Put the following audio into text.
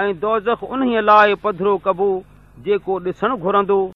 ۽ دوزک انهيءَ لاءِ پڌرو ڪبو جيڪو ڏسڻ گهرندو.